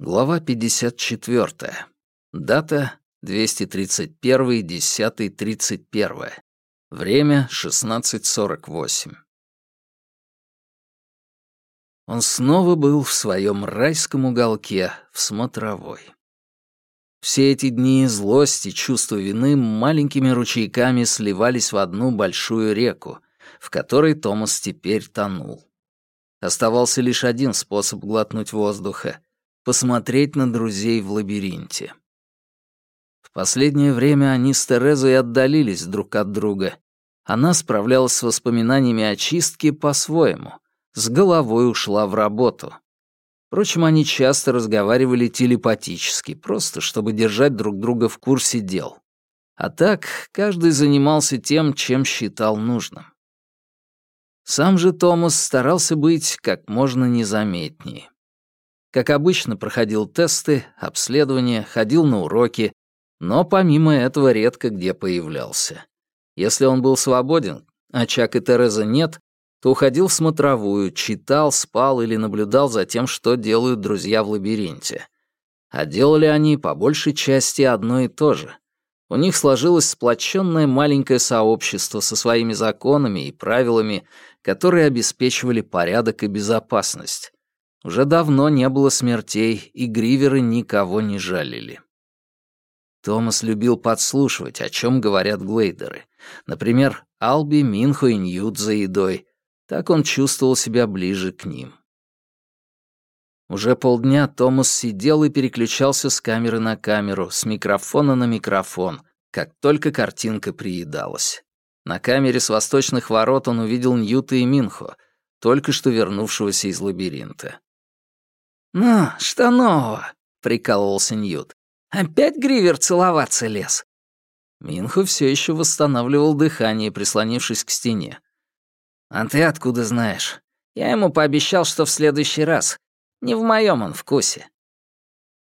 Глава 54. Дата 231.10.31. Время 16.48. Он снова был в своем райском уголке, в смотровой. Все эти дни злость и чувство вины маленькими ручейками сливались в одну большую реку, в которой Томас теперь тонул. Оставался лишь один способ глотнуть воздуха — посмотреть на друзей в лабиринте. В последнее время они с Терезой отдалились друг от друга. Она справлялась с воспоминаниями о чистке по-своему, с головой ушла в работу. Впрочем, они часто разговаривали телепатически, просто чтобы держать друг друга в курсе дел. А так, каждый занимался тем, чем считал нужным. Сам же Томас старался быть как можно незаметнее. Как обычно, проходил тесты, обследования, ходил на уроки, но помимо этого редко где появлялся. Если он был свободен, а Чак и Тереза нет, то уходил в смотровую, читал, спал или наблюдал за тем, что делают друзья в лабиринте. А делали они, по большей части, одно и то же. У них сложилось сплоченное маленькое сообщество со своими законами и правилами, которые обеспечивали порядок и безопасность. Уже давно не было смертей, и гриверы никого не жалили. Томас любил подслушивать, о чем говорят глейдеры. Например, Алби, Минхо и Ньют за едой. Так он чувствовал себя ближе к ним. Уже полдня Томас сидел и переключался с камеры на камеру, с микрофона на микрофон, как только картинка приедалась. На камере с восточных ворот он увидел Ньюта и Минхо, только что вернувшегося из лабиринта. «Ну, что нового?» — прикалывался Ньют. «Опять Гривер целоваться лез?» Минхо все еще восстанавливал дыхание, прислонившись к стене. «А ты откуда знаешь? Я ему пообещал, что в следующий раз. Не в моем он вкусе».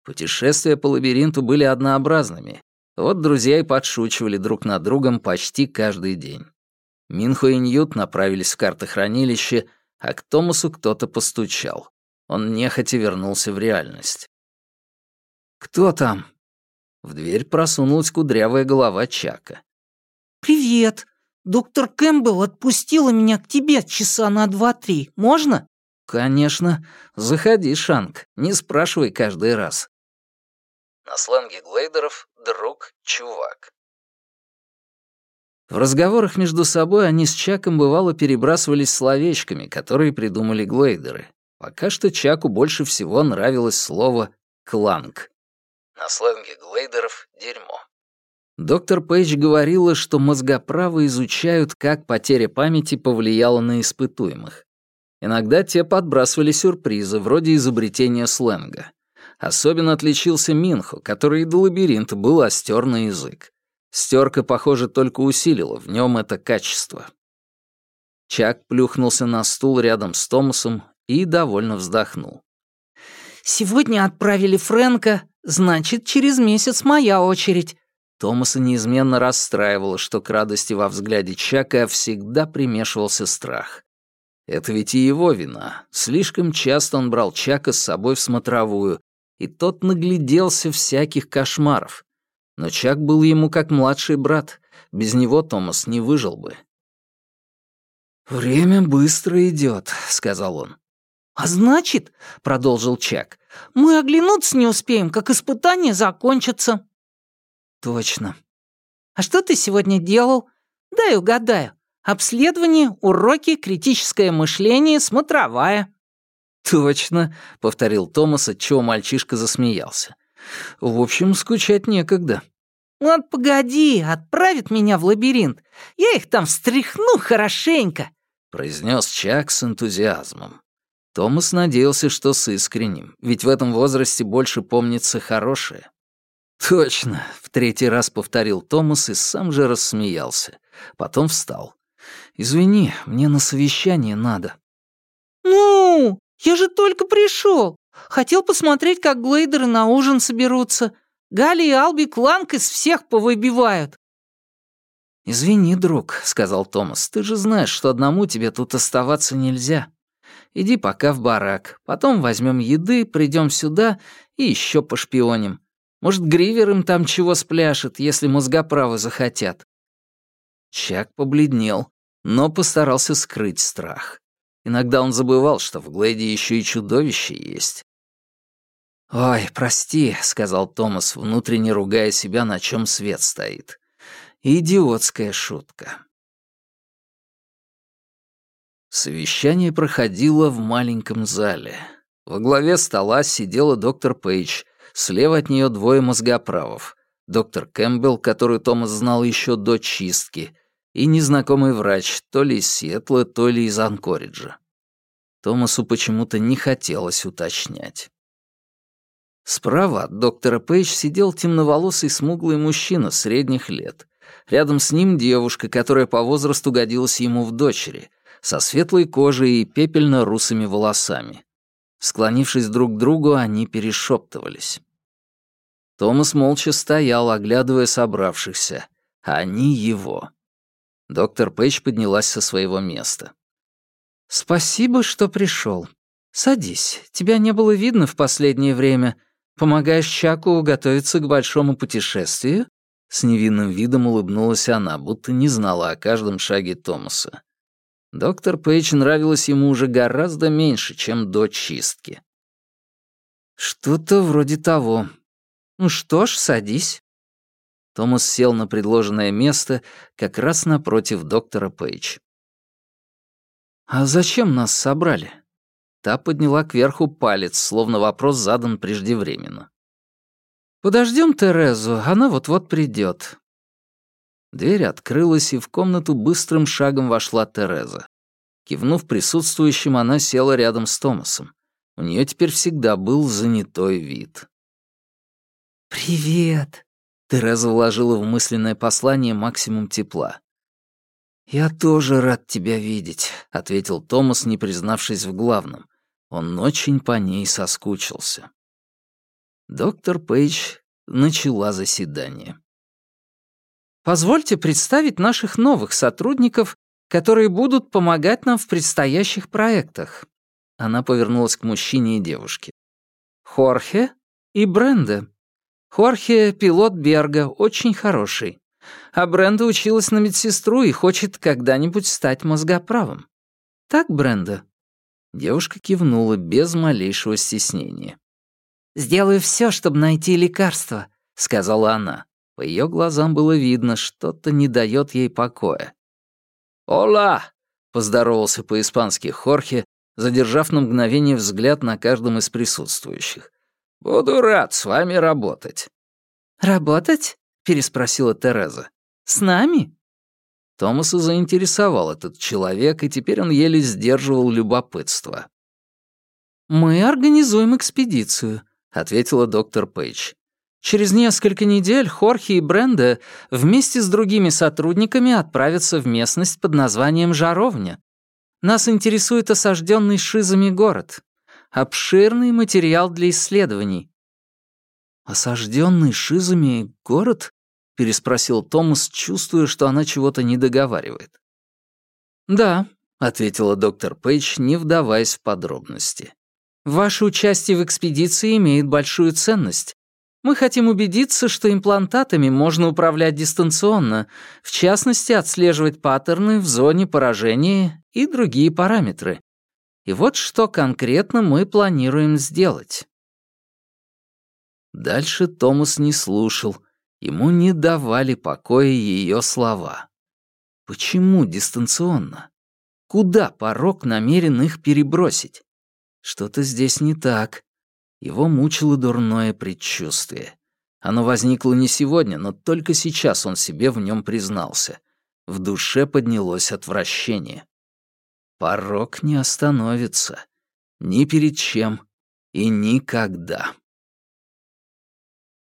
Путешествия по лабиринту были однообразными, вот друзья и подшучивали друг над другом почти каждый день. Минхо и Ньют направились в картохранилище, а к Томасу кто-то постучал. Он нехотя вернулся в реальность. «Кто там?» В дверь просунулась кудрявая голова Чака. «Привет. Доктор Кэмпбелл отпустила меня к тебе часа на два-три. Можно?» «Конечно. Заходи, Шанг. Не спрашивай каждый раз». На сленге глейдеров «друг, чувак». В разговорах между собой они с Чаком бывало перебрасывались словечками, которые придумали глейдеры. Пока что Чаку больше всего нравилось слово «кланг». На сленге глейдеров «дерьмо». Доктор Пейдж говорила, что мозгоправы изучают, как потеря памяти повлияла на испытуемых. Иногда те подбрасывали сюрпризы, вроде изобретения сленга. Особенно отличился Минхо, который и до лабиринта был остер на язык. Стерка, похоже, только усилила в нем это качество. Чак плюхнулся на стул рядом с Томасом и довольно вздохнул. «Сегодня отправили Фрэнка, значит, через месяц моя очередь». Томаса неизменно расстраивало, что к радости во взгляде Чака всегда примешивался страх. Это ведь и его вина. Слишком часто он брал Чака с собой в смотровую, и тот нагляделся всяких кошмаров. Но Чак был ему как младший брат, без него Томас не выжил бы. «Время быстро идет», — сказал он. «А значит, — продолжил Чак, — мы оглянуться не успеем, как испытание закончится». «Точно». «А что ты сегодня делал? Дай угадаю. Обследование, уроки, критическое мышление, смотровая». «Точно», — повторил Томас, отчего мальчишка засмеялся. «В общем, скучать некогда». «Вот погоди, отправит меня в лабиринт. Я их там встряхну хорошенько», — произнес Чак с энтузиазмом. Томас надеялся, что с искренним, ведь в этом возрасте больше помнится хорошее. «Точно», — в третий раз повторил Томас и сам же рассмеялся. Потом встал. «Извини, мне на совещание надо». «Ну, я же только пришел. Хотел посмотреть, как глейдеры на ужин соберутся. Гали и Алби кланк из всех повыбивают». «Извини, друг», — сказал Томас, — «ты же знаешь, что одному тебе тут оставаться нельзя. Иди пока в барак. Потом возьмем еды, придем сюда и еще пошпионим. Может, Гривер им там чего спляшет, если мозгоправы захотят». Чак побледнел, но постарался скрыть страх. Иногда он забывал, что в Глэде еще и чудовище есть. «Ой, прости», — сказал Томас, внутренне ругая себя, на чем свет стоит. «Идиотская шутка». Совещание проходило в маленьком зале. Во главе стола сидела доктор Пейдж, слева от нее двое мозгоправов. Доктор Кэмпбелл, который Томас знал еще до чистки, и незнакомый врач, то ли из Сиэтла, то ли из Анкориджа. Томасу почему-то не хотелось уточнять. Справа от доктора Пейдж сидел темноволосый смуглый мужчина средних лет. Рядом с ним девушка, которая по возрасту годилась ему в дочери, со светлой кожей и пепельно-русыми волосами. Склонившись друг к другу, они перешептывались. Томас молча стоял, оглядывая собравшихся, они его. Доктор Пейдж поднялась со своего места. «Спасибо, что пришел. Садись. Тебя не было видно в последнее время. Помогаешь Чаку готовиться к большому путешествию?» С невинным видом улыбнулась она, будто не знала о каждом шаге Томаса. Доктор Пейдж нравилась ему уже гораздо меньше, чем до чистки. «Что-то вроде того. Ну что ж, садись». Томас сел на предложенное место как раз напротив доктора Пейдж. «А зачем нас собрали?» Та подняла кверху палец, словно вопрос задан преждевременно. «Подождем Терезу, она вот-вот придет». Дверь открылась, и в комнату быстрым шагом вошла Тереза. Кивнув присутствующим, она села рядом с Томасом. У нее теперь всегда был занятой вид. «Привет», Тереза вложила в мысленное послание максимум тепла. «Я тоже рад тебя видеть», — ответил Томас, не признавшись в главном. Он очень по ней соскучился. Доктор Пейдж начала заседание. «Позвольте представить наших новых сотрудников, которые будут помогать нам в предстоящих проектах». Она повернулась к мужчине и девушке. «Хорхе и Бренде. Хорхе — пилот Берга, очень хороший. А Бренда училась на медсестру и хочет когда-нибудь стать мозгоправым. Так, Бренда?» Девушка кивнула без малейшего стеснения. «Сделаю все, чтобы найти лекарство», — сказала она. По ее глазам было видно, что-то не дает ей покоя. «Ола!» — поздоровался по-испански Хорхе, задержав на мгновение взгляд на каждом из присутствующих. «Буду рад с вами работать». «Работать?» — переспросила Тереза. «С нами?» Томаса заинтересовал этот человек, и теперь он еле сдерживал любопытство. «Мы организуем экспедицию», — ответила доктор Пейдж. «Через несколько недель Хорхе и Бренда вместе с другими сотрудниками отправятся в местность под названием Жаровня. Нас интересует осажденный шизами город обширный материал для исследований. «Осажденный шизами город?» — переспросил Томас, чувствуя, что она чего-то не договаривает. «Да», — ответила доктор Пейдж, не вдаваясь в подробности. «Ваше участие в экспедиции имеет большую ценность. Мы хотим убедиться, что имплантатами можно управлять дистанционно, в частности, отслеживать паттерны в зоне поражения и другие параметры. И вот что конкретно мы планируем сделать. Дальше Томас не слушал. Ему не давали покоя ее слова. Почему дистанционно? Куда порог намерен их перебросить? Что-то здесь не так. Его мучило дурное предчувствие. Оно возникло не сегодня, но только сейчас он себе в нем признался. В душе поднялось отвращение. Порог не остановится. Ни перед чем и никогда.